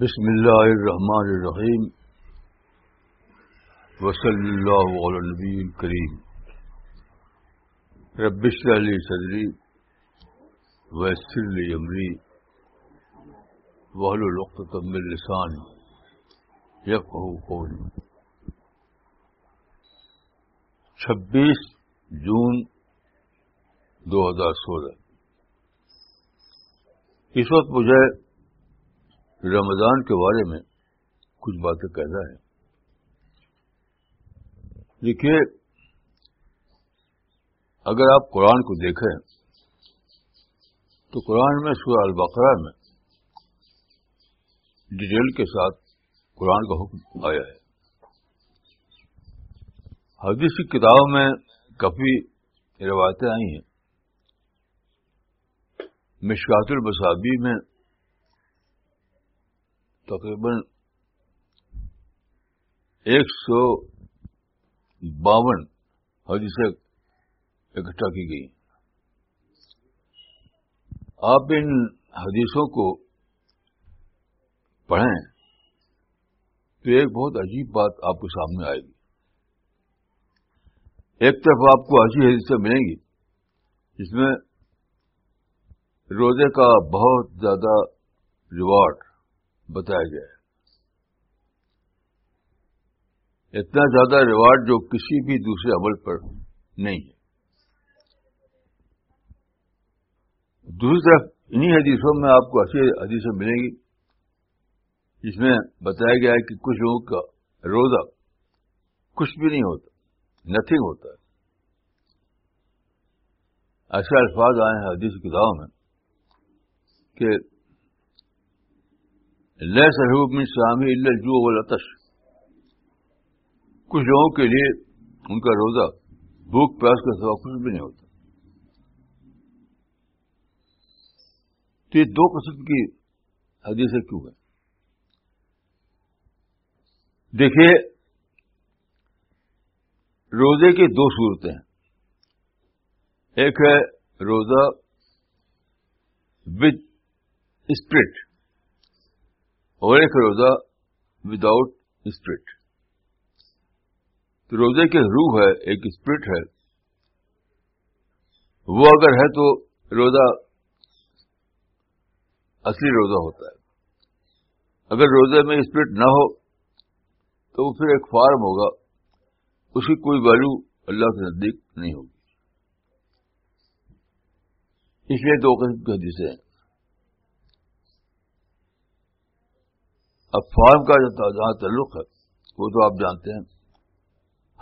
بسم اللہ الرحمن الرحیم وصلی اللہ علی نبی کریم. ربش علی صدری ویسر علی عمری وحل الوقت من لسان یقہ قولی. چھبیس جون دو ہزار سولہ. اس وقت مجھے رمضان کے بارے میں کچھ باتیں کہنا ہے۔ دیکھیے، اگر آپ قرآن کو دیکھیں، تو قرآن میں، سورہ البقرہ میں ڈیٹیل کے ساتھ قرآن کا حکم آیا ہے۔ حدیث کی کتابوں میں کافی روایتیں آئی ہیں۔ مشکات المصابی میں تقریباً ایک سو باون حدیثیں اکٹھا کی گئی آپ ان حدیثوں کو پڑھیں تو ایک بہت عجیب بات آپ کے سامنے آئے گی۔ ایک طرف آپ کو ایسی حدیثیں ملیں گی جس میں روزے کا بہت زیادہ ریوارڈ بتایا گیا ہے۔ اتنا زیادہ ریوارڈ جو کسی بھی دوسرے عمل پر نہیں ہے۔ دوسری طرف انہی حدیثوں میں آپ کو ایسی حدیثیں ملیں گی، جس میں بتایا گیا ہے کہ کچھ لوگوں کا روزہ کچھ بھی نہیں ہوتا نتھنگ ہوتا ہے۔ ایسے الفاظ آئے ہیں حدیث کتابوں میں کہ لہ سہوب میں شامی جو لطش کچھ لوگوں کے لیے ان کا روزہ بھوک پیاس کا سوا کچھ بھی نہیں ہوتا. تو یہ دو قسم کی حدیثیں کیوں ہیں؟ دیکھیے، روزے کی دو صورتیں ہیں۔ ایک ہے روزہ وتھ اسپرٹ اور ایک روزہ وداؤٹ اسپرٹ تو روزے کی روح ہے، ایک اسپرٹ ہے۔ وہ اگر ہے تو روزہ اصلی روزہ ہوتا ہے۔ اگر روزے میں اسپرٹ نہ ہو، تو وہ پھر ایک فارم ہوگا۔ اس کی کوئی ویلو اللہ کے نزدیک نہیں ہوگی۔ اس لیے دو قسم کی حدیثیں ہیں۔ اب فارم کا جو جہاں تعلق ہے، وہ تو آپ جانتے ہیں۔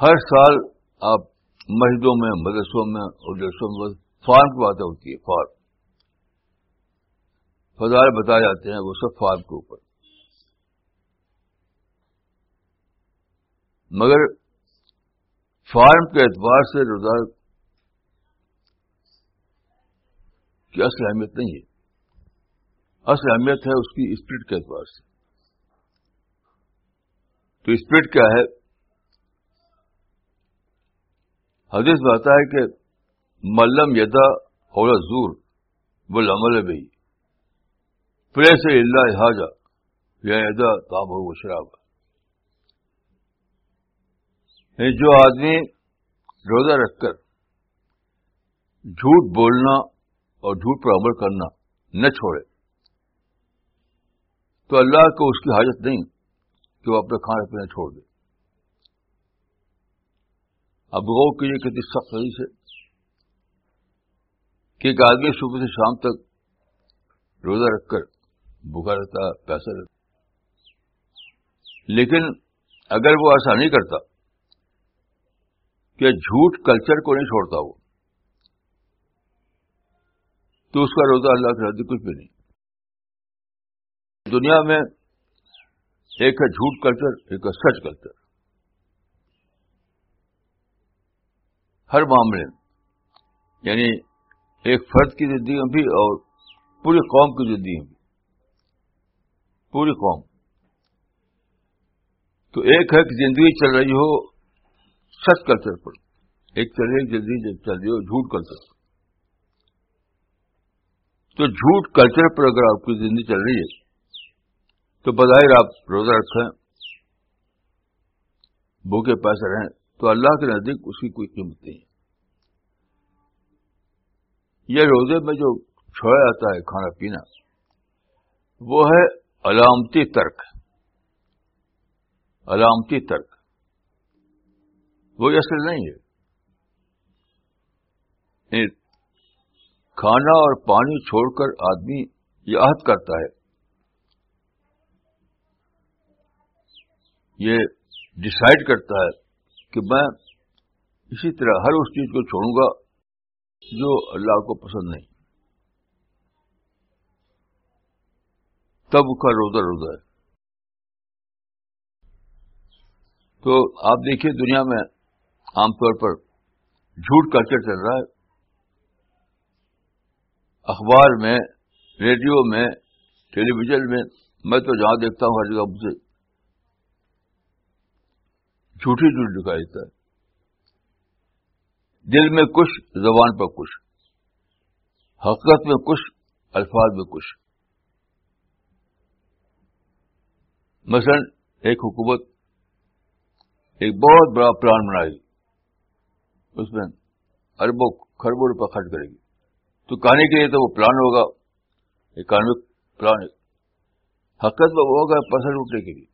ہر سال آپ مسجدوں میں، مدرسوں میں اور جلسوں میں فارم کی باتیں ہوتی ہے فارم۔ فضائل بتائے جاتے ہیں وہ سب فارم کے اوپر۔ مگر فارم کے اعتبار سے روزہ کی اصل اہمیت نہیں ہے۔ اصل اہمیت ہے اس کی اسپرٹ کے اعتبار سے۔ تو اسپرٹ کیا ہے؟ حدیث میں آتا ہے کہ ملم یدا اور زور وہ لمل بھائی پلے سے اللہ حاجہ، یا یدا کام ہو وہ شراب یعنی جو آدمی روزہ رکھ کر جھوٹ بولنا اور جھوٹ پر عمل کرنا نہ چھوڑے، تو اللہ کو اس کی حاجت نہیں۔ کہ وہ اپنا کھانا پینا چھوڑ دے۔ اب غو کے لیے کتنی سخت صحیح سے کہ ایک آدمی صبح سے شام تک روزہ رکھ کر بھوکا رہتا پیسہ رہتا۔ لیکن اگر وہ ایسا نہیں کرتا کہ جھوٹ کلچر کو نہیں چھوڑتا وہ، تو اس کا روزہ اللہ کے حد کچھ بھی نہیں۔ دنیا میں ایک ہے جھوٹ کلچر، ایک ہے سچ کلچر۔ ہر معاملے میں یعنی ایک فرد کی زندگی میں بھی اور پوری قوم کی زندگی میں بھی۔ پوری قوم۔ تو ایک ہے کہ زندگی چل رہی ہو سچ کلچر پر۔ ایک چل رہی زندگی چل رہی ہو جھوٹ کلچر پر۔ تو جھوٹ کلچر پر اگر آپ کی زندگی چل رہی ہے تو بظاہر آپ روزہ رکھیں، بھوکے پیسے رہیں، تو اللہ کے نزدیک اس کی کوئی قیمت نہیں۔ ہے یہ روزے میں جو چھوڑا جاتا ہے کھانا پینا، وہ ہے علامتی ترک۔ علامتی ترک۔ وہ اصل نہیں ہے۔ یعنی کھانا اور پانی چھوڑ کر آدمی یہ عہد کرتا ہے۔ یہ ڈسائڈ کرتا ہے کہ میں اسی طرح ہر اس چیز کو چھوڑوں گا جو اللہ کو پسند نہیں۔ تب کا روزہ روزہ ہے۔ تو آپ دیکھیے دنیا میں عام طور پر جھوٹ کلچر چل رہا ہے۔ اخبار میں، ریڈیو میں، ٹیلی ویژن میں میں تو جہاں دیکھتا ہوں ہر جگہ مجھے جھوٹی جھوٹ دکھائی دیتا ہے دل میں کچھ، زبان پر کچھ۔ حقیقت میں کچھ، الفاظ میں کچھ۔ مثلا ایک حکومت ایک بہت بڑا پلان بنائی اس میں اربوں خربوں روپے خرچ کرے گی۔ تو کہانی کے لیے تو وہ پلان ہوگا۔ اکانومک پلان حقیقت میں وہ ہوگا، پسند اٹھنے کے لیے۔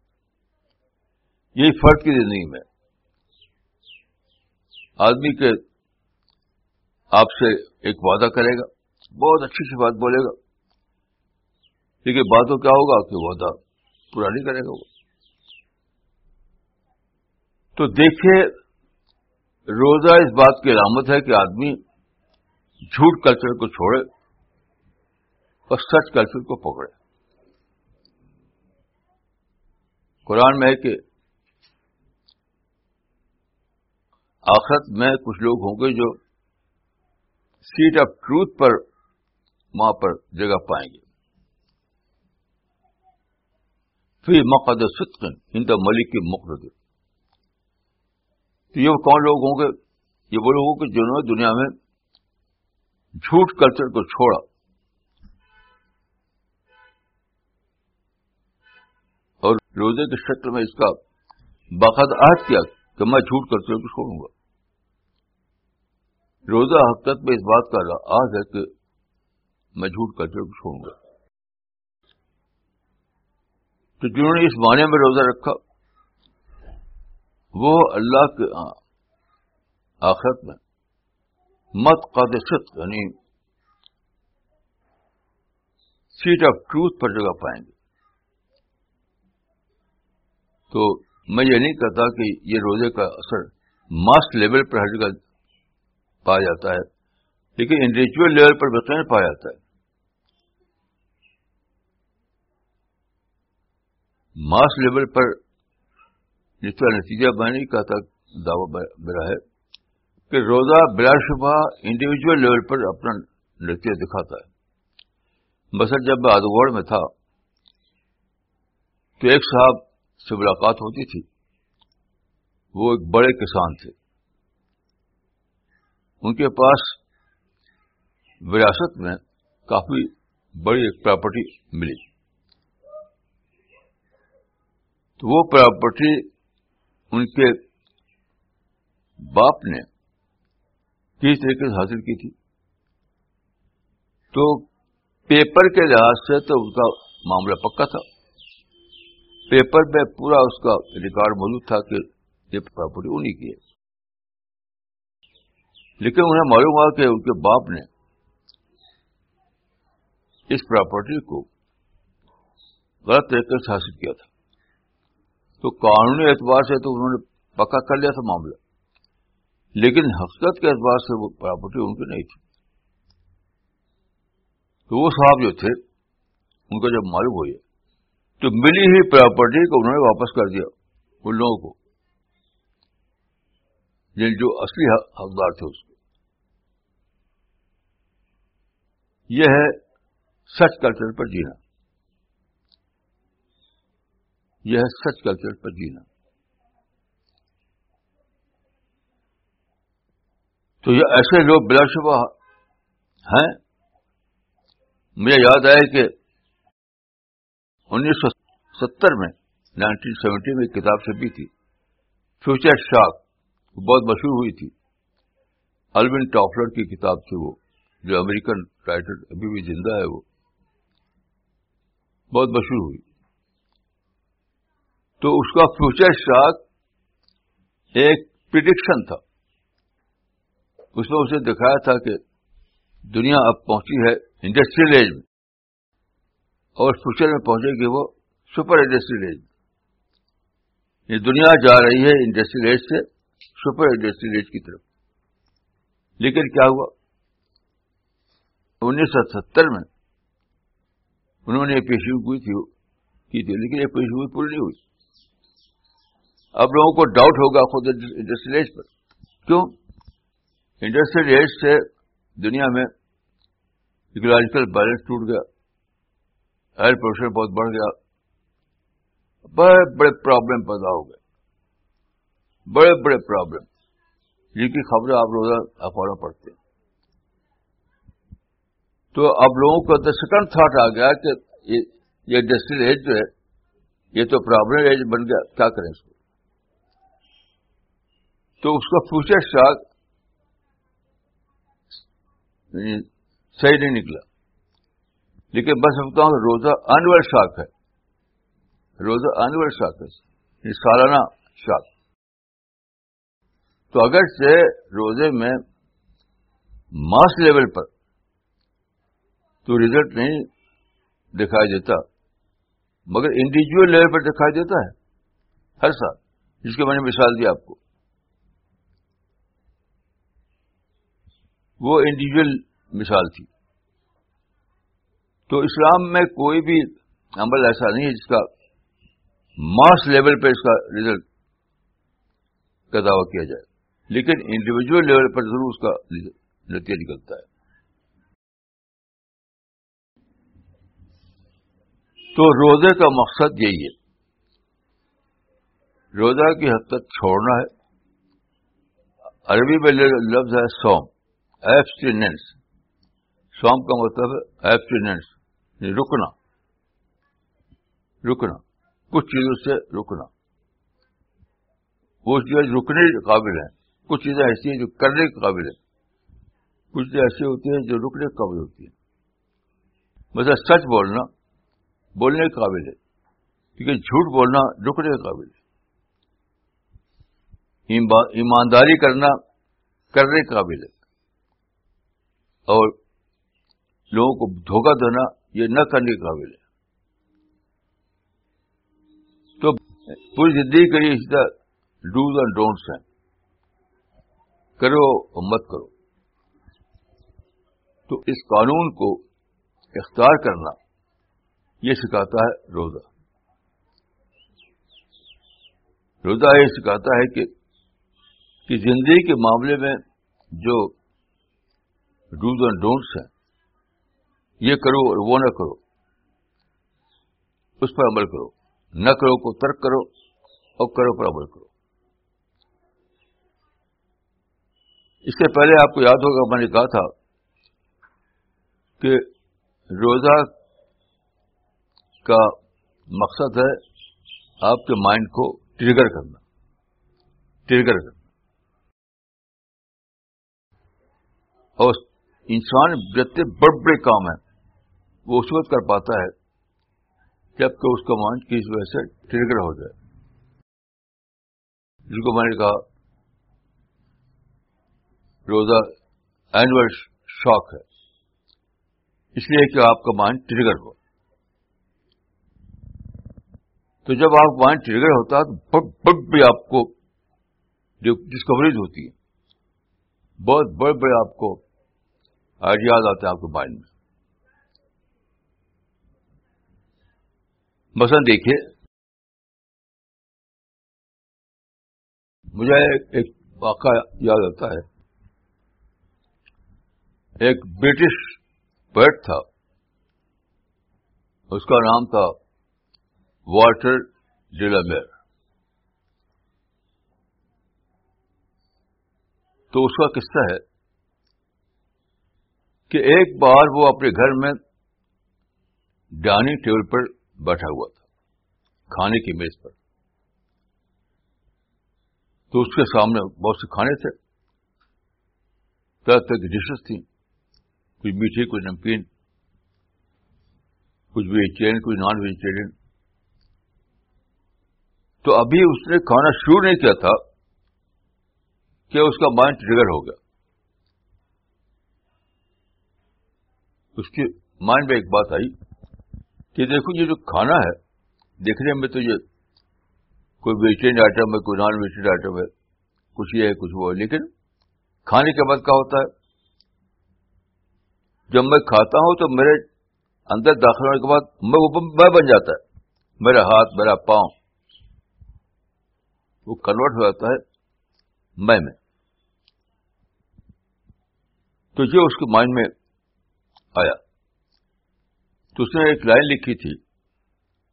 یہی فرق کی زندگی میں۔ آدمی کے آپ سے ایک وعدہ کرے گا، بہت اچھی سی بات بولے گا۔ لیکن باتوں کیا ہوگا کہ وعدہ پورا نہیں کرے گا وہ۔ تو دیکھیے، روزہ اس بات کی علامت ہے کہ آدمی جھوٹ کلچر کو چھوڑے اور سچ کلچر کو پکڑے۔ قرآن میں ہے کہ آخرت میں کچھ لوگ ہوں گے جو سیٹ آف ٹروتھ پر وہاں پر جگہ پائیں گے۔ پھر مقد ستقن ان دا ملک کی مقرد تو یہ کون لوگ ہوں گے؟ یہ وہ لوگ ہوں گے جنہوں نے دنیا میں جھوٹ کلچر کو چھوڑا۔ اور روزے کے شکل میں اس کا باقاعدہ عہد کیا۔ کہ میں جھوٹ کلچر کو چھوڑوں گا۔ روزہ حقیقت میں اس بات کا آج ہے کہ میں جھوٹ کلچر کو چھوڑوں گا۔ تو جنہوں نے اس معنی میں روزہ رکھا، وہ اللہ کے ہاں، آخرت میں، مت قادشت یعنی سیٹ آف ٹروتھ پر جگہ پائیں گے۔ تو میں یہ نہیں کہتا کہ یہ روزے کا اثر ماسک لیول پر ہر جگہ پایا جاتا ہے، لیکن انڈیویجل لیول پر بہتر پایا جاتا ہے۔ ماس لیول پر جس طرح نتیجہ میں نہیں کہتا دعوی میرا ہے کہ روزہ بلا شبہ انڈیویجل لیول پر اپنا نتیجہ دکھاتا ہے۔ مثلا جب میں آدوگڑ میں تھا تو ایک صاحب سے ملاقات ہوتی تھی۔ وہ ایک بڑے کسان تھے۔ ان کے پاس وراثت میں کافی بڑی ایک پراپرٹی ملی۔ تو وہ پراپرٹی ان کے باپ نے کس طریقے سے حاصل کی تھی؟ تو پیپر کے لحاظ سے تو اس کا معاملہ پکا تھا۔ پیپر میں پورا اس کا ریکارڈ موجود تھا کہ یہ پراپرٹی انہیں کی ہے۔ لیکن انہیں معلوم ہوا کہ ان کے باپ نے اس پراپرٹی کو غلط طریقے سے حاصل کیا تھا۔ تو قانونی اعتبار سے تو انہوں نے پکا کر لیا تھا معاملہ۔ لیکن حقیقت کے اعتبار سے وہ پراپرٹی ان کی نہیں تھی۔ تو وہ صاحب جو تھے، ان کو جب معلوم ہوئی تو ملی ہی پراپرٹی کو انہوں نے واپس کر دیا، ان لوگوں کو۔ جن جو اصلی حقدار تھے اس کو یہ ہے سچ کلچر پر جینا۔ یہ ہے سچ کلچر پر جینا۔ تو یہ ایسے لوگ بلا شبہ ہیں۔ مجھے یاد آئے کہ انیس سو ستر میں نائنٹین سیونٹی میں ایک کتاب چھپی تھی۔ فیوچر شاک بہت مشہور ہوئی تھی۔ الوین ٹافلر کی کتاب تھی وہ، جو امریکن رائٹر ابھی بھی زندہ ہے وہ۔ بہت مشہور ہوئی۔ تو اس کا فیوچر شاک ایک پرڈکشن تھا۔ اس میں اسے دکھایا تھا کہ دنیا اب پہنچی ہے انڈسٹریل ایج میں۔ اور فیوچر میں پہنچے گی وہ سپر انڈسٹریل ایج یہ دنیا جا رہی ہے انڈسٹریل ایج سے، سپر انڈسٹریل ایج کی طرف۔ لیکن کیا ہوا؟ انیس سو ستر میں انہوں نے یہ پیشی ہوئی تھی، کی تھی، لیکن یہ پیشی ہوئی پوری نہیں ہوئی۔ اب لوگوں کو ڈاؤٹ ہوگا خود انڈسٹریل ایج پر۔ کیوں؟ انڈسٹریل ایج سے دنیا میں اکولوجیکل بیلنس ٹوٹ گیا۔ ایئر پولوشن بہت بڑھ گیا۔ بڑے بڑے پرابلم پیدا ہو گئے۔ بڑے بڑے پرابلم جن کی خبریں آپ روزہ اخباروں پڑھتے ہیں۔ تو اب لوگوں کو سیکنڈ تھاٹ آ گیا کہ یہ انڈسٹریل ایج جو ہے، یہ تو پرابلم ایج بن گیا۔ کیا کریں اس کو؟ تو اس کا فیوچر یعنی شاک صحیح نہیں نکلا۔ لیکن میں سمجھتا ہوں روزہ انور شاک ہے۔ روزہ انور شاک ہے۔ یعنی سالانہ شاک۔ تو اگر سے روزے میں ماس لیول پر تو ریزلٹ نہیں دکھائی دیتا، مگر انڈیویجل لیول پر دکھائی دیتا ہے۔ ہر سال، جس کی میں نے مثال دی آپ کو۔ وہ انڈیویجل مثال تھی۔ تو اسلام میں کوئی بھی عمل ایسا نہیں ہے جس کا ماس لیول پہ اس کا ریزلٹ کا دعوی کیا جائے۔ لیکن انڈیویجل لیول پر ضرور اس کا نتیجہ نکلتا ہے۔ تو روزے کا مقصد یہی ہے۔ روزہ کی حد تک چھوڑنا ہے۔ عربی میں لفظ ہے سوم ایبسٹیننس سوم کا مطلب ہے ایبسٹیننس یعنی رکنا۔ رکنا۔ کچھ چیزوں سے رکنا۔ وہ چیزیں رکنے کے قابل ہیں۔ کچھ چیزیں ایسی ہیں جو کرنے کے قابل ہیں۔ کچھ چیزیں ایسی ہوتی ہیں جو رکنے کے قابل ہوتی ہیں۔ مطلب سچ بولنا بولنے کے قابل ہے۔ کیونکہ جھوٹ بولنا رکنے کے قابل ہے۔ ایمانداری کرنا کرنے کے قابل ہے۔ اور لوگوں کو دھوکہ دینا یہ نہ کرنے کے قابل ہے۔ تو پوری زندگی کے لیے اس طرح ڈوز اینڈ ڈونٹس ہیں۔ کرو اور مت کرو۔ تو اس قانون کو اختیار کرنا یہ سکھاتا ہے روزہ۔ روزہ یہ سکھاتا ہے کہ زندگی کے معاملے میں جو ڈوز اینڈ ڈونٹس ہیں یہ کرو اور وہ نہ کرو۔ اس پر عمل کرو۔ نہ کرو کو ترک کرو اور کرو پر عمل کرو۔ اس سے پہلے آپ کو یاد ہوگا، میں نے کہا تھا کہ روزہ کا مقصد ہے آپ کے مائنڈ کو ٹریگر کرنا۔ ٹریگر کرنا۔ اور انسان جتنے بڑے بڑے کام ہیں۔ وہ اس وقت کر پاتا ہے جبکہ اس کا مان کس وجہ سے ٹریگر ہو جائے۔ جس کو میں نے کہا، روزہ اینول شوق ہے۔ اس لیے کہ آپ کا مائنڈ ٹریگر ہو۔ تو جب آپ مائنڈ ٹریگر ہوتا ہے تو بڑ بھی آپ کو جو ڈسکوریز ہوتی ہے بہت بڑے بڑے آپ کو آئیڈیاز آتے ہیں آپ کے مائنڈ میں۔ مثلا دیکھیے۔ مجھے ایک واقعہ یاد آتا ہے۔ ایک برٹش پوئٹ تھا۔ اس کا نام تھا واٹر ڈیلامیر تو اس کا قصہ ہے کہ ایک بار وہ اپنے گھر میں ڈائننگ ٹیبل پر بیٹھا ہوا تھا، کھانے کی میز پر۔ تو اس کے سامنے بہت سے کھانے تھے۔ طرح طرح کی ڈشز تھیں۔ کچھ میٹھی کچھ نمکین، کچھ ویجیٹیرین، کچھ نان ویجیٹیرین تو ابھی اس نے کھانا شروع نہیں کیا تھا کہ اس کا مائنڈ ٹریگر ہو گیا۔ اس کے مائنڈ میں ایک بات آئی۔ کہ دیکھو یہ جو کھانا ہے، دیکھنے میں تو یہ کوئی ویجیٹیرین آئٹم ہے، کوئی نان ویجیٹیرین آئٹم ہے، کچھ یہ ہے، کچھ وہ ہے، لیکن کھانے کے بعد کیا ہوتا ہے؟ جب میں کھاتا ہوں تو میرے اندر داخل ہونے کے بعد میں میں بن جاتا ہے، میرا ہاتھ، میرا پاؤں، وہ کنورٹ ہو جاتا ہے میں میں۔ تو یہ اس کے مائنڈ میں آیا۔ تو اس نے ایک لائن لکھی تھی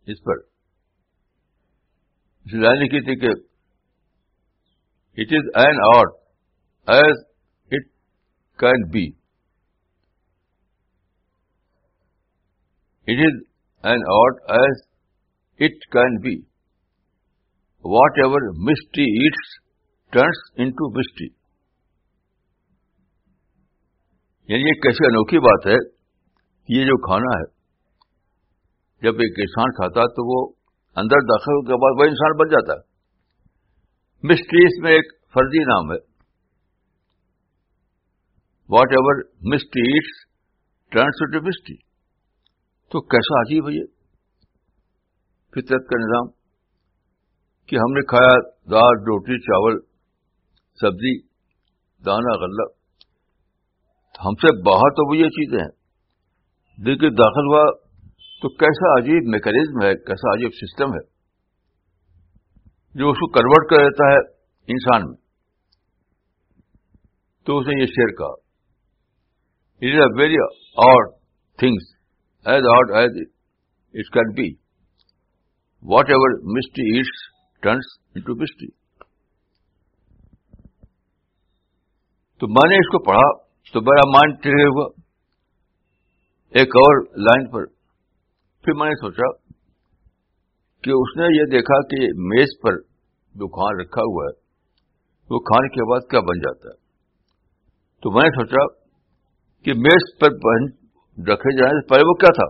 اس پر۔ اس لائن لکھی تھی کہ it is an art as it can be it is an art as it can be whatever mystery it's turns into mystery یعنی یہ کیسی انوکھی بات ہے کہ یہ جو کھانا ہے۔ جب ایک انسان کھاتا تو وہ اندر داخل ہونے کے بعد وہ انسان بن جاتا ہے۔ مسٹریز میں ایک فرضی نام ہے۔ Whatever mysteries turns mystery تو کیسا عجیب ہے یہ۔ فطرت کا نظام کہ ہم نے کھایا دال، روٹی، چاول، سبزی، دانا، غلہ۔ ہم سے باہر تو وہ یہ چیزیں ہیں۔ دیکھیے داخل ہوا تو کیسا عجیب میکینزم ہے، کیسا عجیب سسٹم ہے؟ جو اس کو کنورٹ کر دیتا ہے انسان میں۔ تو اسے یہ شیئر کہا۔ It is a very odd things as odd as it can be whatever mystery it's turns into mystery تو میں نے اس کو پڑھا، تو میرا مائنڈ ٹریگر ہوا۔ ایک اور لائن پر پھر میں نے سوچا کہ اس نے یہ دیکھا کہ میز پر جو کھان رکھا ہوا ہے، وہ کھانے کے بعد کیا بن جاتا ہے؟ تو میں نے سوچا کہ میز پر رکھے جانے سے پہلے وہ کیا تھا؟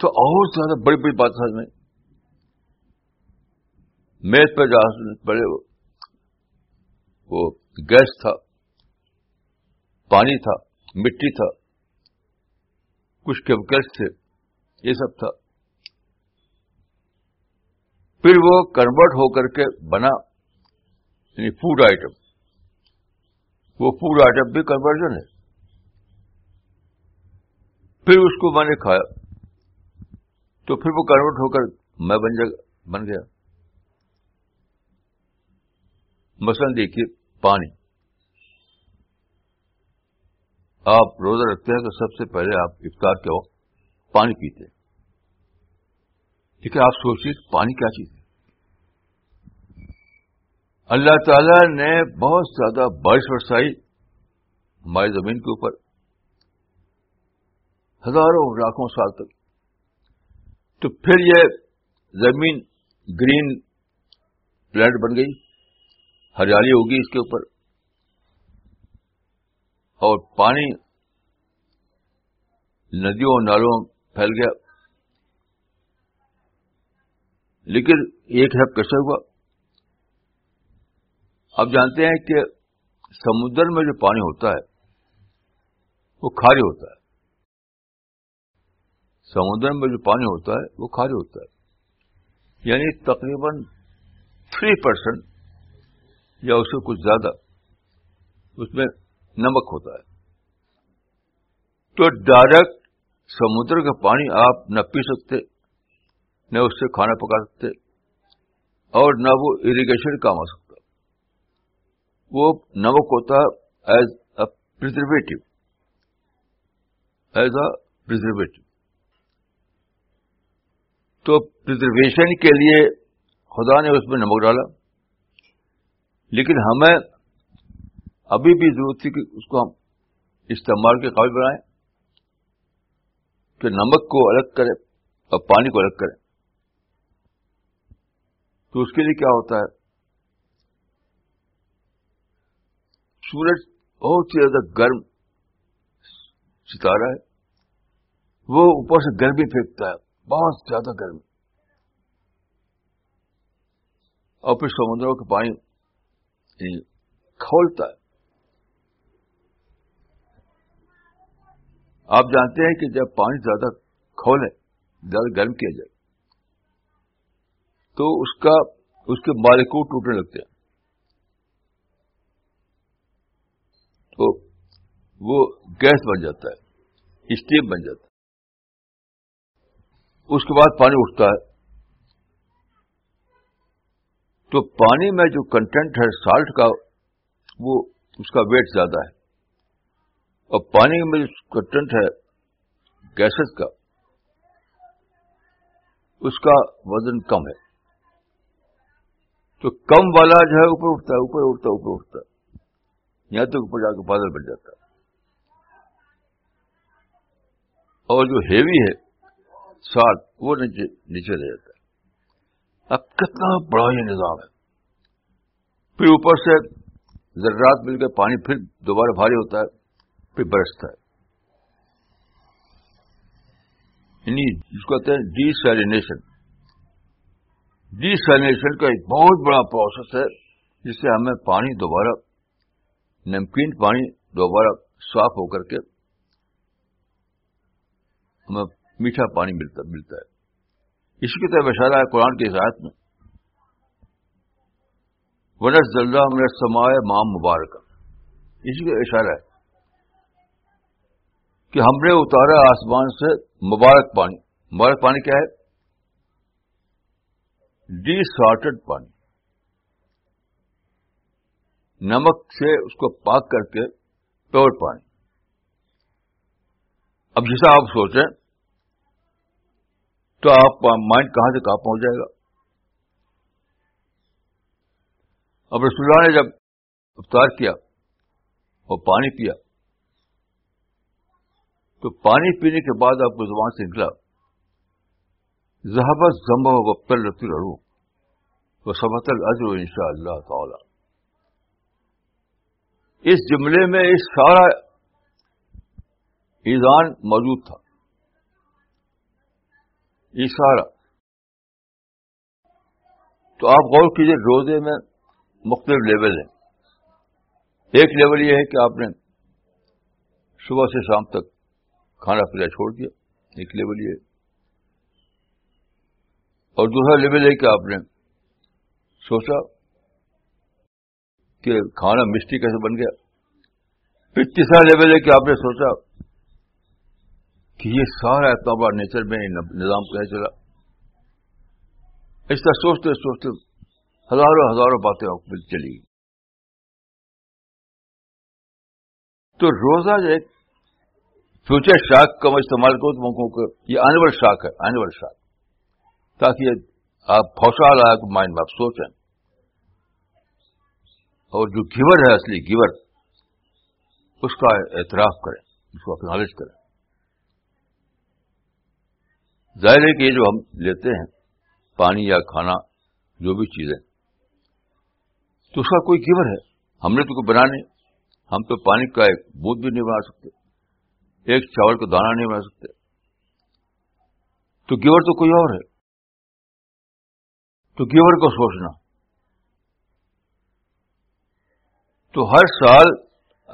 تو اور زیادہ بڑی بڑی بات سمجھ میں میز پر جا پہلے وہ گیس تھا، پانی تھا، مٹی تھا کچھ کیمیکلس تھے۔ یہ سب تھا۔ پھر وہ کنورٹ ہو کر کے بنا یعنی فوڈ آئٹم وہ فوڈ آئٹم بھی کنورژن ہے۔ پھر اس کو میں نے کھایا۔ تو پھر وہ کنورٹ ہو کر میں بن بن گیا۔ مثلاً دیکھیے، پانی۔ آپ روزہ رکھتے ہیں تو سب سے پہلے آپ افطار کے وقت پانی پیتے ہیں۔ ٹھیک ہے، آپ سوچیے پانی کیا چیز ہے۔ اللہ تعالی نے بہت زیادہ بارش برسائی ہماری زمین کے اوپر، ہزاروں لاکھوں سال تک۔ تو پھر یہ زمین گرین پلانٹ بن گئی، ہریالی ہوگی اس کے اوپر۔ اور پانی ندیوں نالوں پھیل گیا۔ لیکن ایک ہے کیسے ہوا۔ آپ جانتے ہیں کہ سمندر میں جو پانی ہوتا ہے، وہ کھارے ہوتا ہے۔ سمندر میں جو پانی ہوتا ہے، وہ کھارے ہوتا ہے۔ یعنی تقریباً تھری پرسینٹ یا اس سے کچھ زیادہ، اس میں نمک ہوتا ہے۔ تو ڈائریکٹ سمندر کا پانی آپ نہ پی سکتے، نہ اس سے کھانا پکا سکتے اور نہ وہ اریگیشن کام آ سکتا۔ وہ نمک ہوتا ہے as a preservative as a preservative تو پرزرویشن کے لیے خدا نے اس میں نمک ڈالا، لیکن ہمیں ابھی بھی ضرورت تھی کہ اس کو ہم استعمال کے قابل بنائیں، کہ نمک کو الگ کرے اور پانی کو الگ کرے تو اس کے لیے کیا ہوتا ہے؟ سورج بہت ہی زیادہ گرم ستارہ ہے۔ وہ اوپر سے گرمی پھینکتا ہے، بہت زیادہ گرمی۔ اور پھر سمندروں کا پانی یعنی کھولتا ہے۔ آپ جانتے ہیں کہ جب پانی زیادہ کھولے زیادہ گرم کیا جائے، تو اس کا، اس کے مالکو ٹوٹنے لگتے ہیں۔ تو وہ گیس بن جاتا ہے، اسٹیم بن جاتا ہے۔ اس کے بعد پانی اٹھتا ہے۔ تو پانی میں جو کنٹینٹ ہے سالٹ کا، وہ اس کا ویٹ زیادہ ہے۔ اور پانی میں جو کنٹینٹ ہے گیسز کا، اس کا وزن کم ہے۔ تو کم والا جو ہے اوپر اٹھتا ہے، اوپر اٹھتا ہے، اوپر اٹھتا ہے۔ یہاں تک اوپر جا کے بادل بن جاتا ہے۔ اور جو ہیوی ہے سالٹ وہ نیچے رہ جاتا ہے۔ اب کتنا بڑا یہ نظام ہے۔ پھر اوپر سے ذرات مل کے پانی پھر دوبارہ بھاری ہوتا ہے۔ پھر برستا ہے یعنی جس کو کہتے ہیں ڈی سیلینیشن ڈی سیلینیشن کا ایک بہت بڑا پروسیس ہے، جس سے ہمیں پانی دوبارہ، نمکین پانی دوبارہ صاف ہو کر کے ہمیں میٹھا پانی ملتا ملتا ہے۔ اس کی طرف اشارہ ہے قرآن کی ہدایت میں۔ ونس زلزہ میں سمائے مام مبارک اسی کا اشارہ ہے۔ کہ ہم نے اتارا آسمان سے مبارک پانی۔ مبارک پانی کیا ہے؟ ڈی سارٹڈ پانی۔ نمک سے اس کو پاک کر کے پیور پانی۔ اب جیسا آپ سوچیں تو آپ مائنڈ کہاں سے کہاں پہنچ جائے گا؟ اب رسول اللہ نے جب افطار کیا اور پانی پیا تو پانی پینے کے بعد آپ کو زبان سے نکلا۔ ذہبت زمبہ وقت رتی رہو۔ تو سبت الجر ان شاء اللہ تعالی۔ اس جملے میں اس سارا ایزان موجود تھا۔ اشارہ تو آپ غور کیجیے روزے میں مختلف لیول ہیں۔ ایک لیول یہ ہے کہ آپ نے صبح سے شام تک کھانا پینا چھوڑ دیا ایک لیول یہ اور دوسرا لیول ہے کہ آپ نے سوچا کہ کھانا مسٹی کیسے بن گیا۔ پھر تیسرا لیول ہے کہ آپ نے سوچا کہ یہ سارا اتنا بڑا نیچر میں نظام کیا چلا۔ اس طرح سوچتے سوچتے ہزاروں ہزاروں باتیں چلی تو روزہ ایک فیوچر شاک کا میں استعمال کروں تو یہ آنیور شاک ہے آنیور شاک تاکہ آپ فوشال آیا مائنڈ میں آپ سوچیں اور جو گیور ہے اصلی گیور اس کا اعتراف کریں اس کو اکنالج کریں ظاہر ہے کہ یہ جو ہم لیتے ہیں پانی یا کھانا جو بھی چیزیں تو اس کا کوئی کیور ہے ہم نے تو کوئی بنانے ہم تو پانی کا ایک بوت بھی نہیں بنا سکتے ایک چاول کا دانہ نہیں بنا سکتے۔ تو گیور تو کوئی اور ہے؟ تو گیور کو سوچنا؟ تو ہر سال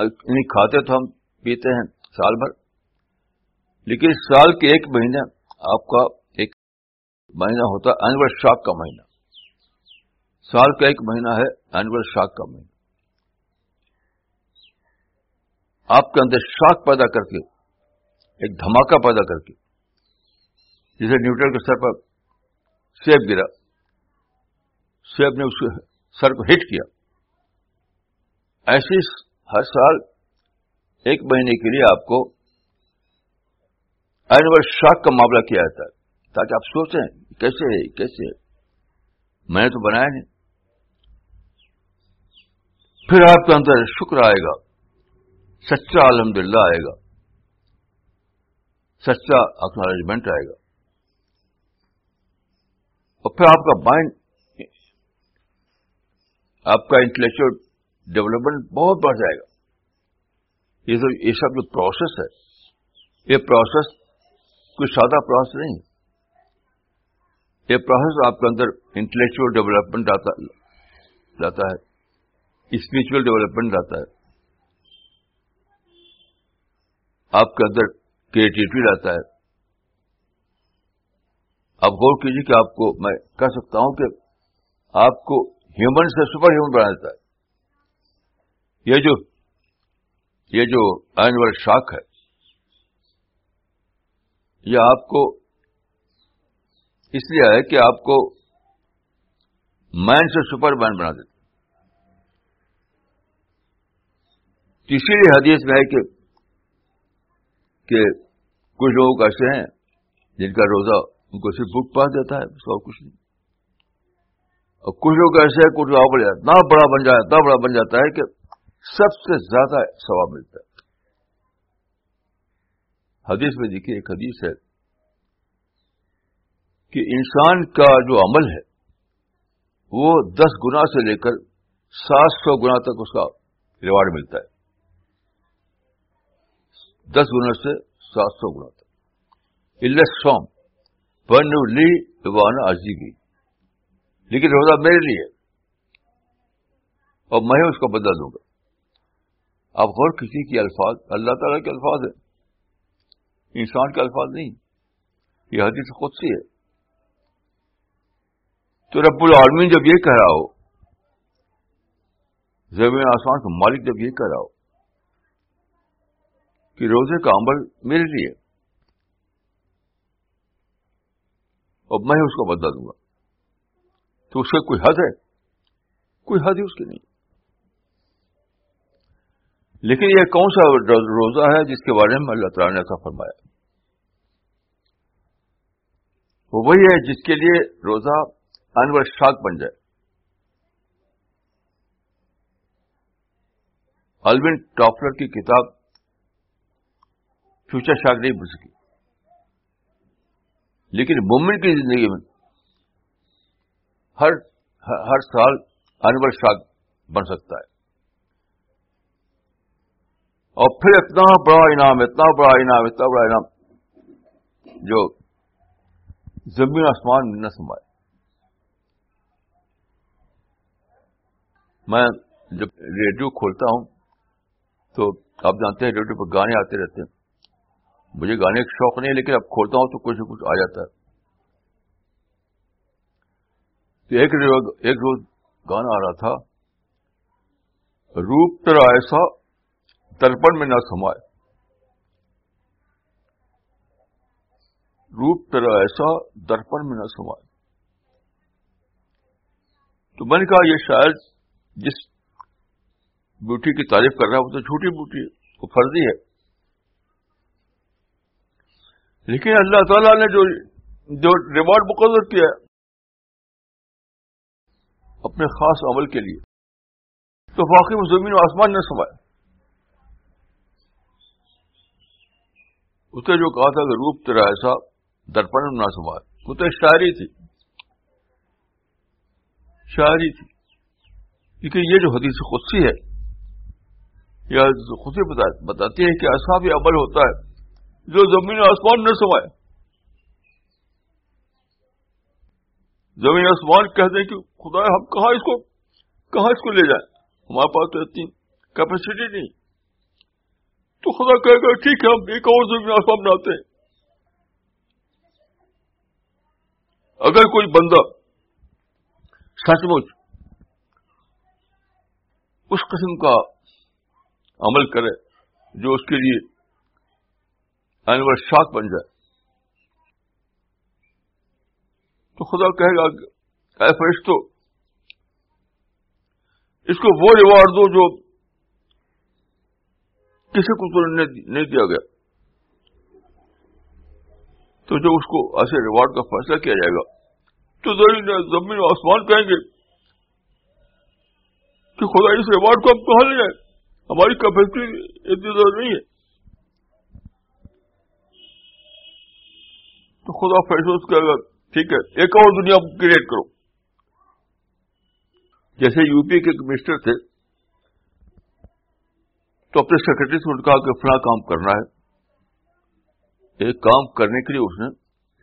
نہیں کھاتے تو ہم پیتے ہیں سال بھر، لیکن سال کے ایک مہینے آپ کا ایک مہینہ ہوتا ہے اینول شاک کا مہینہ۔ سال کا ایک مہینہ ہے اینول شاک کا مہینہ۔ آپ کے اندر شاک پیدا کر کے ایک دھماکہ پیدا کر کے، جسے نیوٹن کے سر پر سیب گرا۔ سیب نے اس کے سر کو ہٹ کیا۔ ایسی ہر سال ایک مہینے کے لیے آپ کو اینول شاک کا معاملہ کیا جاتا ہے، تاکہ آپ سوچیں کیسے ہے کیسے ہے۔ میں نے تو بنایا نہیں۔ پھر آپ کے اندر شکر آئے گا، سچا الحمد للہ آئے گا۔ سچا اکنالجمنٹ آئے گا۔ اور پھر آپ کا مائنڈ آپ کا انٹلیکچل ڈیولپمنٹ بہت بڑھ جائے گا۔ یہ سب یہ سب جو پروسیس ہے، یہ پروسیس کوئی سادہ پروسیس نہیں۔ یہ پروسیس آپ کے اندر انٹلیکچل ڈیولپمنٹ لاتا ہے۔ اسپرچل ڈیولپمنٹ لاتا ہے۔ آپ کے اندر کریٹیوٹی لاتا ہے۔ آپ غور کیجیے کہ آپ کو میں کہہ سکتا ہوں کہ آپ کو ہیومن سے سپر ہیومن بنا دیتا ہے۔ یہ جو یہ جو اینول شاک ہے، یہ آپ کو اس لیے ہے کہ آپ کو مین سے سپر مین بنا دیتا اسی لیے حدیث میں ہے کہ کہ کچھ لوگ ایسے ہیں جن کا روزہ ان کو صرف بک پاس دیتا ہے سو کچھ نہیں۔ اور کچھ لوگ ایسے ہیں، کچھ بڑھ جاتا اتنا بڑا بن جاتا اتنا بڑا بن جاتا ہے کہ سب سے زیادہ ثواب ملتا ہے۔ حدیث میں دیکھیے، ایک حدیث ہے کہ انسان کا جو عمل ہے، وہ دس گنا سے لے کر سات سو گنا تک اس کا ریوارڈ ملتا ہے۔ دس گنا سے سات سو گنا تک سوم پن لی وانا عرضی کی لیکن روزہ میرے لیے. اور میں اس کو بدل دوں گا. اب غور کسی کی الفاظ، اللہ تعالیٰ کے الفاظ ہے انسان کے الفاظ نہیں. یہ حدیث خود سی ہے. تو رب العالمین جب یہ کہہ رہا ہو، زمین آسمان کا مالک جب یہ کہہ رہا ہو کہ روزے کا عمل میرے لیے۔ اور میں اس کو بدلا دوں گا۔ تو اس کا کوئی حد ہے؟ کوئی حد ہی اس کی نہیں۔ لیکن یہ کون سا روزہ ہے جس کے بارے میں اللہ تعالیٰ نے ایسا فرمایا؟ وہ وہی ہے جس کے لیے روزہ انور شاک بن جائے۔ الوین ٹاپلر کی کتاب فیوچر شاک نہیں بن سکی۔ لیکن مومنٹ کی زندگی میں ہر ہر سال انور شاک بن سکتا ہے۔ اور پھر اتنا بڑا انعام، اتنا بڑا انعام، اتنا بڑا انعام جو زمین آسمان نہ سنبھالے میں جب ریڈیو کھولتا ہوں تو آپ جانتے ہیں ریڈیو پہ گانے آتے رہتے ہیں۔ مجھے گانے کا شوق نہیں لیکن اب کھولتا ہوں تو کچھ نہ کچھ آ جاتا ہے۔ تو ایک ایک روز گانا آ رہا تھا۔ روپ ترا ایسا درپن میں نہ سمائے۔ روپ ترا ایسا درپن میں نہ سمائے۔ تو میں نے کہا، یہ شاید جس بیوٹی کی تعریف کر رہا ہے وہ تو چھوٹی بیوٹی ہے، وہ فرضی ہے۔ لیکن اللہ تعالیٰ نے جو جو ریوارڈ مقرر کیا ہے اپنے خاص عمل کے لیے، تو واقعی وہ زمین و آسمان نے سمایا اسے جو کہا تھا کہ روپ تیرا ایسا درپن نہ سمایا وہ تو شاعری تھی۔ شاعری تھی۔ کیونکہ یہ جو حدیث خودسی ہے یا خودی بتاتی ہے کہ ایسا بھی عمل ہوتا ہے جو زمین آسمان نہ سمائے زمین آسمان کہتے ہیں کہ خدا ہم کہاں اس کو، کہاں اس کو لے جائیں؟ ہمارے پاس تو اتنی کیپیسٹی نہیں۔ تو خدا کہے گا، ٹھیک ہے، ہم ایک اور زمین آسمان بناتے ہیں۔ اگر کوئی بندہ سچ مچ اس قسم کا عمل کرے جو اس کے لیے یعنی اینور شاک بن جائے۔ تو خدا کہے گا اے فرشتو، اس کو وہ ریوارڈ دو جو کسی کو تو نہیں دیا گیا۔ تو جو اس کو ایسے ریوارڈ کا فیصلہ کیا جائے گا، تو زمین و آسمان کہیں گے کہ خدا اس ریوارڈ کو ہم کہاں لے جائیں ہماری کیپیسٹی اتنی زیادہ نہیں ہے۔ تو خدا فیصلہ کرے گا ٹھیک ہے، ایک اور دنیا کریٹ کرو۔ جیسے یو پی کے منسٹر تھے، تو اپنے سیکرٹری سے کہا کہ فلاں کام کرنا ہے۔ ایک کام کرنے کے لیے اس نے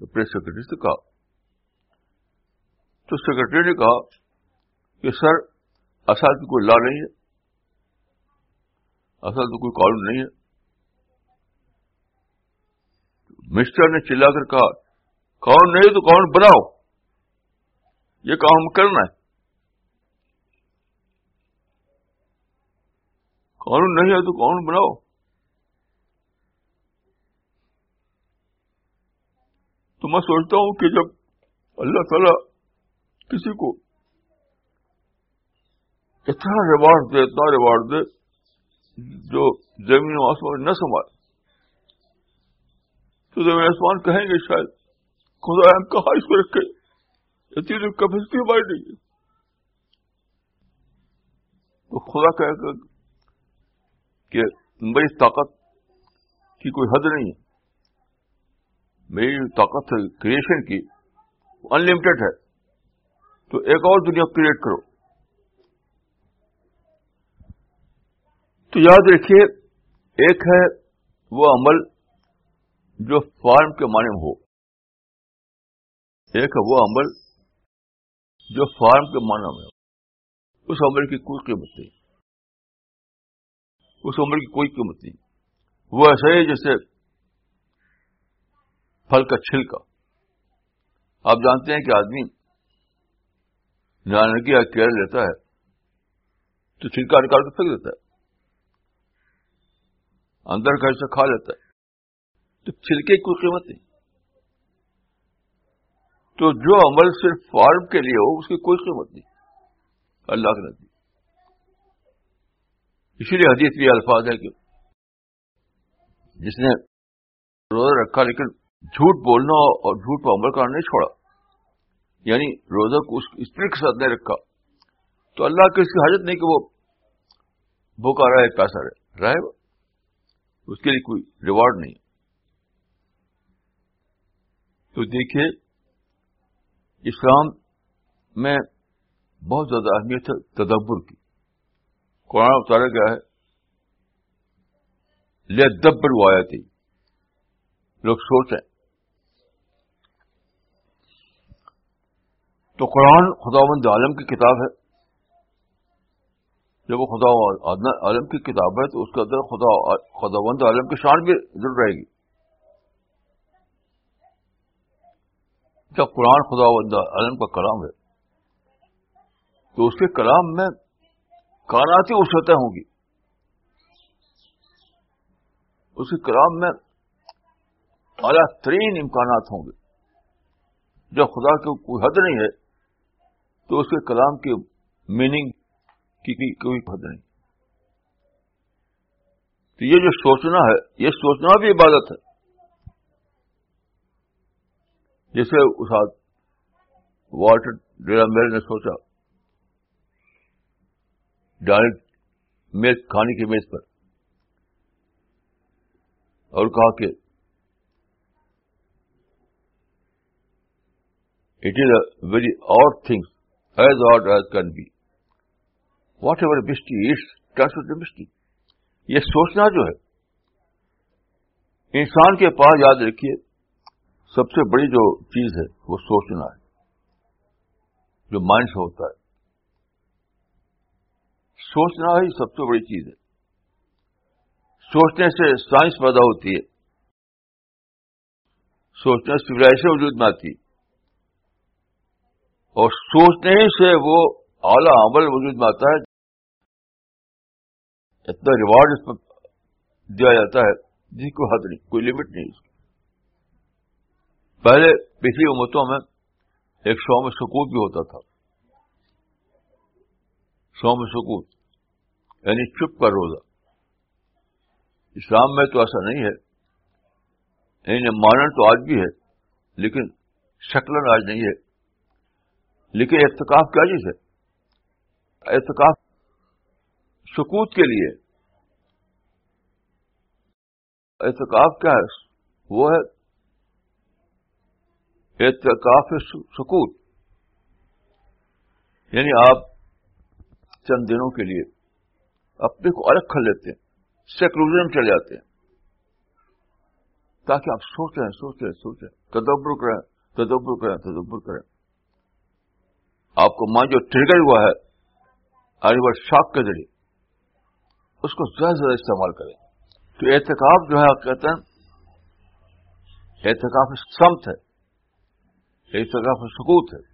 اپنے سیکرٹری سے کہا۔ تو سیکرٹری نے کہا کہ سر، اصل کی کوئی لا نہیں ہے، اصل تو کوئی قانون نہیں ہے۔ مسٹر نے چلا کر کہا، کون نہیں تو کون بناؤ؟ یہ کام کرنا ہے۔ قانون نہیں ہے تو قانون بناؤ؟ تو میں سوچتا ہوں کہ جب اللہ تعالی کسی کو اتنا ریوارڈ دے، اتنا ریوارڈ دے جو زمین آسمان نہ سنبھال تو زمین آسمان کہیں گے شاید، خدا ہم کہاں اس کو رکھے؟ اتنی کیپیسٹی ہماری نہیں ہے۔ تو خدا کہے گا کہ میری طاقت کی کوئی حد نہیں ہے۔ میری طاقت ہے کریشن کی انلمیٹڈ ہے۔ تو ایک اور دنیا کریٹ کرو۔ تو یاد رکھیے، ایک ہے وہ عمل جو فارم کے معنی میں ہو۔ ایک ہے وہ عمل جو فارم کے معنی میں ہو۔ اس عمل کی کوئی قیمت نہیں۔ اس عمر کی کوئی قیمت نہیں۔ وہ ایسا ہی جیسے پھل کا چھلکا۔ آپ جانتے ہیں کہ آدمی نانگی یا کیئر لیتا ہے تو چھلکا نکال کے پھینک دیتا ہے۔ اندر کا حصہ کھا لیتا ہے۔ تو چھلکے کی کوئی قیمت نہیں۔ تو جو عمل صرف فارم کے لیے ہو، اس کی کوئی قیمت نہیں۔ اللہ کے نزدیک۔ اسی لیے حدیث بھی الفاظ ہے کہ جس نے روزہ رکھا لیکن جھوٹ بولنا اور جھوٹ پر عمل کرنا نہیں چھوڑا یعنی روزہ کو اس طرح کے ساتھ نہیں رکھا، تو اللہ کی اس کی حاجت نہیں کہ وہ بھوکا رہے، پیسہ رہے۔ رہے اس کے لیے کوئی ریوارڈ نہیں۔ تو دیکھیے اسلام میں بہت زیادہ اہمیت ہے تدبر کی۔ قرآن اتارا گیا ہے لے دبر وہ آیا تھی لوگ سوچیں۔ تو قرآن خدا بند عالم کی کتاب ہے۔ جب وہ خدا عالم کی کتاب ہے، تو اس کے اندر خدا خدا بند عالم کی شان بھی ضرور رہے گی۔ جب قرآن خدا بند عالم کا کلام ہے؟ تو اس کے کلام میں کائناتی وسعتیں ہوں گی۔ اس کے کلام میں اعلیٰ ترین امکانات ہوں گے۔ جب خدا کی کوئی حد نہیں ہے، تو اس کے کلام کی میننگ کی کوئی حد نہیں۔ تو یہ جو سوچنا ہے، یہ سوچنا بھی عبادت ہے۔ جیسے اس والٹر ڈیرا میل نے سوچا ڈائریکٹ میز، کھانے کی میز پر۔ اور کہا کہ it is a very odd thing as odd as can be whatever mystery is transfer mystery یہ سوچنا جو ہے، انسان کے پاس یاد رکھیے سب سے بڑی جو چیز ہے، وہ سوچنا ہے جو مائنڈ سے ہوتا ہے۔ سوچنا ہی سب سے بڑی چیز ہے۔ سوچنے سے سائنس پیدا ہوتی ہے۔ سوچنے سے سولاشن وجود میں آتی اور سوچنے ہی سے وہ اعلی عمل وجود میں آتا ہے۔ اتنا ریوارڈ اس پر دیا جاتا ہے۔ جس کو حد نہیں، کوئی لمٹ نہیں اس کی۔ پہلے پچھلی امتوں میں ایک سو میں سکوت بھی ہوتا تھا۔ سو میں سکوت یعنی چپ کا روزہ۔ اسلام میں تو ایسا نہیں ہے۔ یعنی مانن تو آج بھی ہے، لیکن شکلن آج نہیں ہے۔ لیکن احتکاف کیا چیز ہے؟ احتکاف سکوت کے لیے۔ احتکاف کیا ہے؟ وہ ہے اعتکاف سکوت یعنی آپ چند دنوں کے لیے اپنے کو الگ کر لیتے ہیں سیکولرزم چلے جاتے ہیں۔ تاکہ آپ سوچیں سوچیں سوچیں تدبر کریں تدبر کریں تدبر کریں۔ آپ کو مان جو ٹریگر ہوا ہے آنے والے شاک کے ذریعے، اس کو زیادہ سے زیادہ استعمال کریں۔ تو احتکاب جو ہے، آپ کہتے ہیں احتکاب سمت ہے۔ احتکاب سکوت ہے۔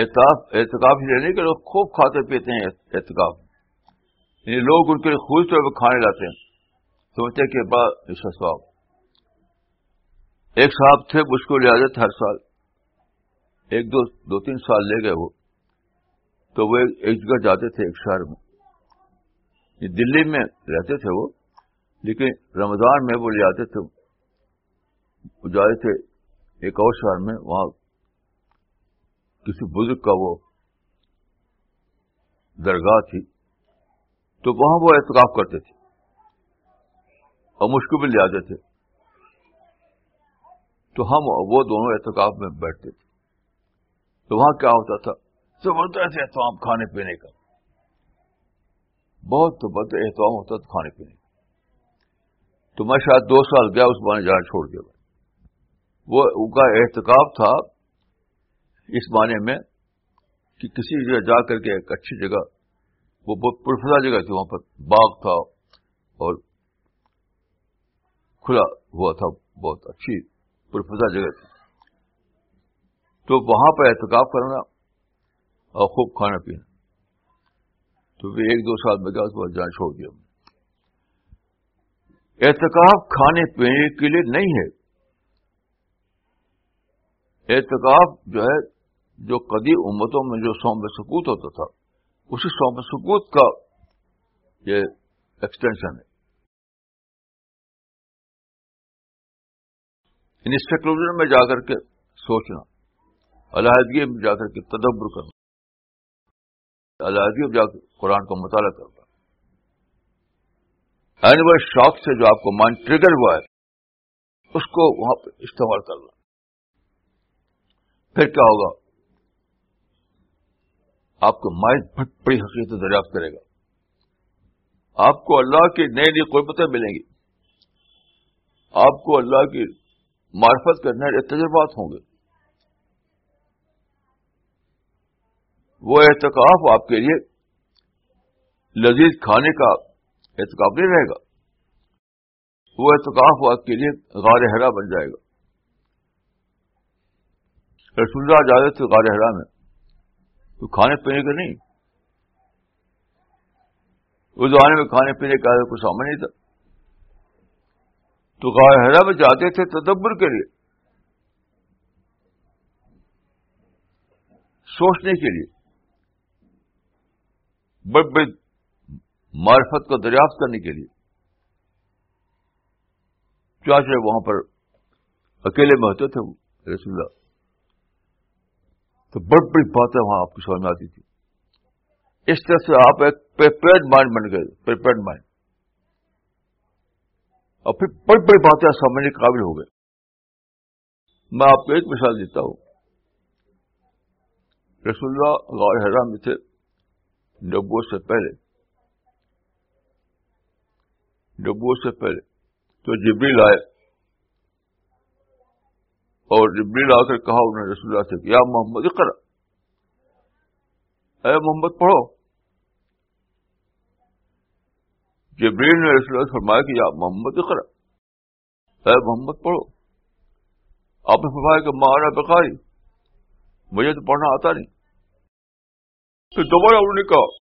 احتکاب ہی لینے کے لوگ خوب کھاتے پیتے ہیں احتکاب یعنی لوگ ان کے لیے خوش طور پہ کھانے لاتے ہیں۔ سوچتے کہ بعد اس کا سواب ایک صاحب تھے مجھ کو لے آتے ہر سال۔ ایک دو دو تین سال لے گئے وہ۔ تو وہ ایک جگہ جاتے تھے ایک شہر میں۔ یہ دلی میں رہتے تھے وہ۔ لیکن رمضان میں وہ لے آتے تھے۔ جاتے تھے ایک اور شہر میں وہاں کسی بزرگ کا وہ درگاہ تھی، تو وہاں وہ احتکاف کرتے تھے اور مشکل بھی لے آتے تھے۔ تو ہم وہ دونوں احتکاب میں بیٹھتے تھے۔ تو وہاں کیا ہوتا تھا؟ زبردست احتمام کھانے پینے کا۔ بہت زبردست احتمام ہوتا تھا کھانے پینے کا۔ تو میں شاید دو سال گیا، اس بانے جانا چھوڑ دیا وہ ان کا احتکاب تھا اس معنی میں کہ کسی جگہ جا کر کے ایک اچھی جگہ، وہ بہت پرفلا جگہ تھی، وہاں پر باغ تھا اور کھلا ہوا تھا، بہت اچھی پرفزا جگہ تھی۔ تو وہاں پر احتکاب کرنا اور خوب کھانا پینا۔ تو پھر ایک دو سال میں گیا اس بعد جان چھوڑ دیا احتکاب کھانے پینے کے لیے نہیں ہے۔ احتکاب جو ہے، جو قدیم امتوں میں جو سوم سکوت ہوتا تھا، اسی سوم سکوت کا یہ ایکسٹینشن ہے۔ یعنی میں جا کر کے سوچنا، علیحدگی میں جا کر کے تدبر کرنا، علیحدگی میں جا کر قرآن کا مطالعہ کرنا۔ اینیور شوق سے جو آپ کو مائنڈ ٹریگر ہوا ہے، اس کو وہاں پہ استعمال کرنا۔ پھر کیا ہوگا؟ آپ کو مائنڈ بڑی حقیقت دریافت کرے گا۔ آپ کو اللہ کی نئی نئی قربتیں ملیں گی۔ آپ کو اللہ کی معرفت کرنے والے تجربات ہوں گے۔ وہ احتکاف آپ کے لیے لذیذ کھانے کا احتکاف نہیں رہے گا۔ وہ احتکاف آپ کے لیے غار ہرا بن جائے گا۔ رسول اللہ جاتے تھے غار ہرا میں۔ تو کھانے پینے کا نہیں۔ اس زمانے میں کھانے پینے کا کچھ سامان نہیں تھا۔ تو غار میں جاتے تھے تدبر کے لیے۔ سوچنے کے لیے۔ بڑی بڑی معرفت کو دریافت کرنے کے لیے۔ چاچے وہاں پر اکیلے میں ہوتے تھے رسول اللہ۔ تو بڑی بڑی باتیں وہاں آپ کی سمجھ میں آتی تھی۔ اس طرح سے آپ ایک پریپیئرڈ مائنڈ بن گئے پریپیئرڈ مائنڈ اور پھر بڑی بڑی باتیں سمجھنے کے قابل ہو گئے۔ میں آپ کو ایک مثال دیتا ہوں۔ رسول اللہ غار حرا میں تھے ڈبو سے پہلے۔ ڈبو سے پہلے۔ تو جبریل آئے۔ اور جبریل آ کر کہا انہوں نے رسول اللہ سے یا محمد اقرا اے محمد پڑھو۔ جبریل نے رسول اللہ فرمایا کہ یا محمد اقرا اے محمد پڑھو۔ آپ نے فرمایا کہ مارا بخاری۔ مجھے تو پڑھنا آتا نہیں۔ پھر دوبارہ انہوں نے کہا،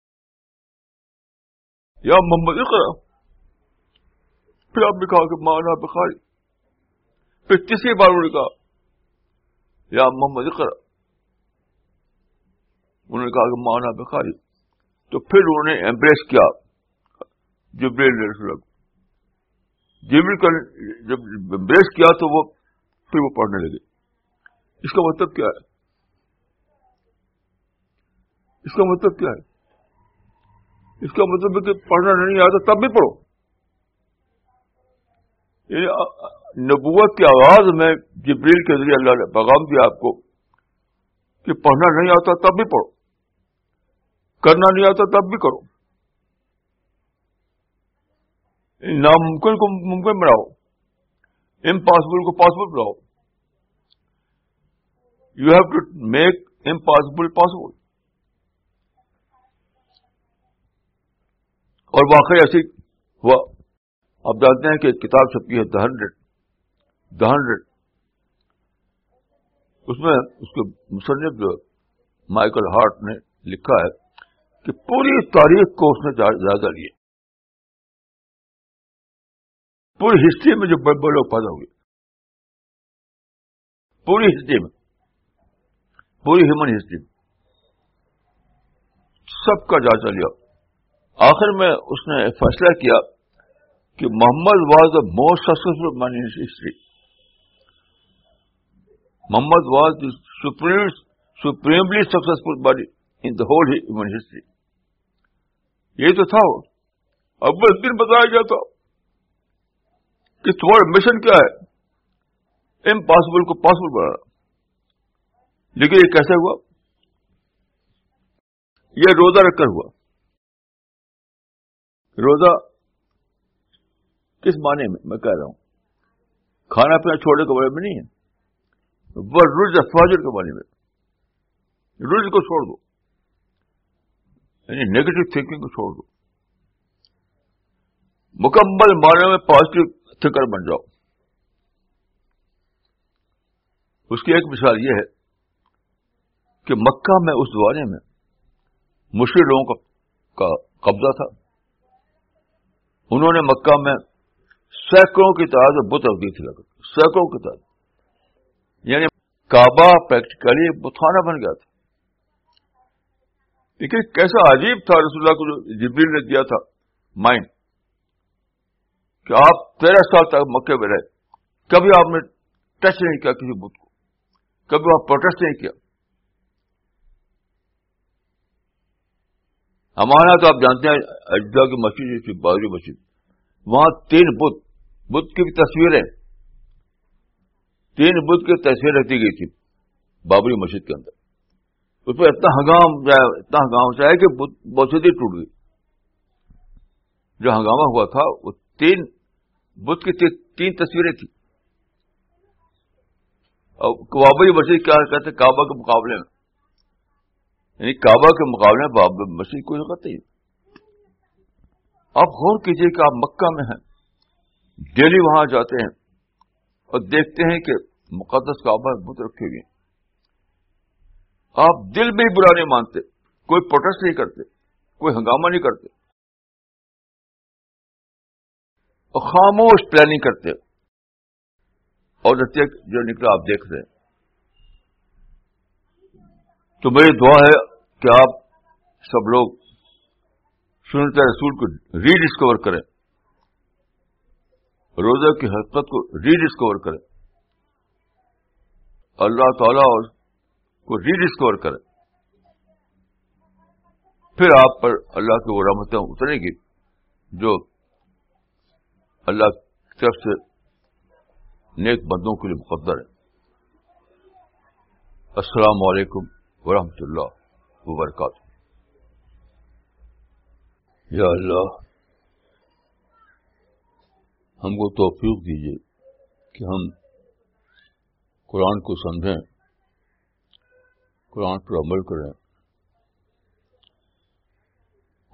یا محمد اقرا پھر آپ نے کہا کہ مارا بخاری۔ پھر تیسری بار انہوں نے کہا یا محمد اقرا انہوں نے کہا کہ مانا بخاری تو پھر انہوں نے ایمبریس کیا۔ جبریل علیہ السلام۔ جبریل کا جب بیس کیا تو وہ پھر وہ پڑھنے لگے۔ اس کا مطلب کیا ہے؟ اس کا مطلب کیا ہے؟ اس کا مطلب ہے کہ پڑھنا نہیں آتا تب بھی پڑھو۔ یعنی نبوت کے آغاز میں جبریل کے ذریعے اللہ نے پیغام دیا آپ کو کہ پڑھنا نہیں آتا تب بھی پڑھو، کرنا نہیں آتا تب بھی کرو۔ ناممکن کو ممکن بناؤ امپاسبل کو پاسبل بناؤ۔ You have to make impossible possible اور واقعی ایسی ہوا۔ آپ جانتے ہیں کہ ایک کتاب چھپی ہے دا ہنڈریڈ دا ہنڈریڈ اس میں اس کے مصنف جو مائیکل ہارٹ نے لکھا ہے کہ پوری تاریخ کو اس نے جائزہ لیے پوری ہسٹری میں جو بڑے بڑے لوگ پیدا ہوئے۔ پوری ہسٹری میں۔ پوری ہیومن ہسٹری میں۔ سب کا جائزہ لیا۔ آخر میں اس نے فیصلہ کیا کہ Muhammad was the most successful man history Muhammad was the supremely successful body in the whole human history یہ تو تھا۔ اب بس دن بتایا گیا تھا کہ تمہارا مشن کیا ہے؟ امپاسبل کو پاسبل بنانا۔ لیکن یہ کیسے ہوا؟ یہ روزہ رکھ کر ہوا۔ روزہ کس معنی میں؟ میں کہہ رہا ہوں۔ کھانا پینا چھوڑنے کے بارے میں نہیں ہے۔ وہ رج فاجر کے معنی میں۔ رج کو چھوڑ دو۔ یعنی نیگیٹو تھنکنگ کو چھوڑ دو۔ مکمل معنی میں پازیٹو تھنکر بن جاؤ۔ اس کی ایک مثال یہ ہے کہ مکہ میں اس زمانے میں مشکل لوگوں کا قبضہ تھا۔ انہوں نے مکہ میں سینکڑوں کی تعداد بت رکھ دی تھی سینکڑوں کی تعداد۔ یعنی کعبہ پریکٹیکلی بتخانہ بن گیا تھا۔ لیکن کیسا عجیب تھا رسول اللہ کو جو جبریل نے دیا تھا۔ مائنڈ کہ آپ تیرہ سال تک مکے میں رہے۔ کبھی آپ نے ٹچ نہیں کیا کسی بت کو۔ کبھی آپ پروٹیسٹ نہیں کیا۔ ہمارا تو آپ جانتے ہیں اجدا کی مسجد تھی بادری مسجد۔ وہاں تین بت بدھ کی بھی تصویریں۔ تین بدھ کی تصویر رکھی گئی تھی بابری مسجد کے اندر۔ اس پہ اتنا ہنگام جائے اتنا ہنگام چاہے کہ مسجد ہی ٹوٹ گئی۔ جو ہنگامہ ہوا تھا، وہ تین بدھ کی تین تصویریں تھیں۔ اور بابری مسجد کیا کہتے کعبہ کے مقابلے میں۔ یعنی کعبہ کے مقابلے میں بابری مسجد کوئی وقت نہیں۔ آپ غور کیجیے کہ آپ مکہ میں ہیں۔ ڈیلی وہاں جاتے ہیں۔ اور دیکھتے ہیں کہ مقدس کعبہ بت رکھے ہوئے آپ دل میں برا نہیں مانتے، کوئی پروٹیسٹ نہیں کرتے، کوئی ہنگامہ نہیں کرتے۔ اور خاموش پلاننگ کرتے۔ اور جو نکلا، آپ دیکھ رہے ہیں۔ تو میری دعا ہے کہ آپ سب لوگ سنتا رسول کو ری ڈسکور کریں۔ روزہ کی حقیقت کو ری ڈسکور کرے۔ اللہ تعالی کو ری ڈسکور کرے۔ پھر آپ پر اللہ کی وہ رحمتیں اترے گی جو اللہ کی طرف سے نیک بندوں کے لیے مقدر ہے۔ السلام علیکم ورحمۃ اللہ وبرکاتہ۔ یا اللہ ہم کو توفیق دیجیے کہ ہم قرآن کو سمجھیں، قرآن پر عمل کریں۔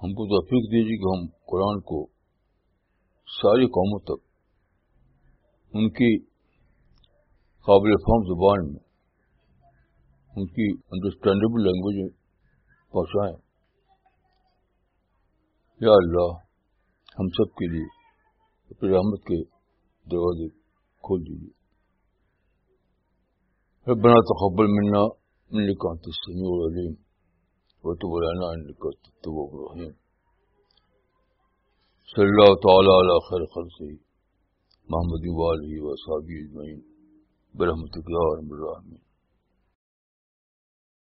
ہم کو توفیق دیجیے کہ ہم قرآن کو ساری قوموں تک، ان کی قابل فہم زبان میں، ان کی انڈرسٹینڈیبل لینگویج میں پہنچائیں۔ یا اللہ، ہم سب کے لیے رحمت کے دروازے کھول دیجیے۔ ربنا تقبل منا انك انت السميع العليم۔ وتب علينا انك انت التواب الرحيم۔ صلى الله تعالى على خير خلقه، محمد وآله وصحبه اجمعين برحمتك يا رب الراحمين۔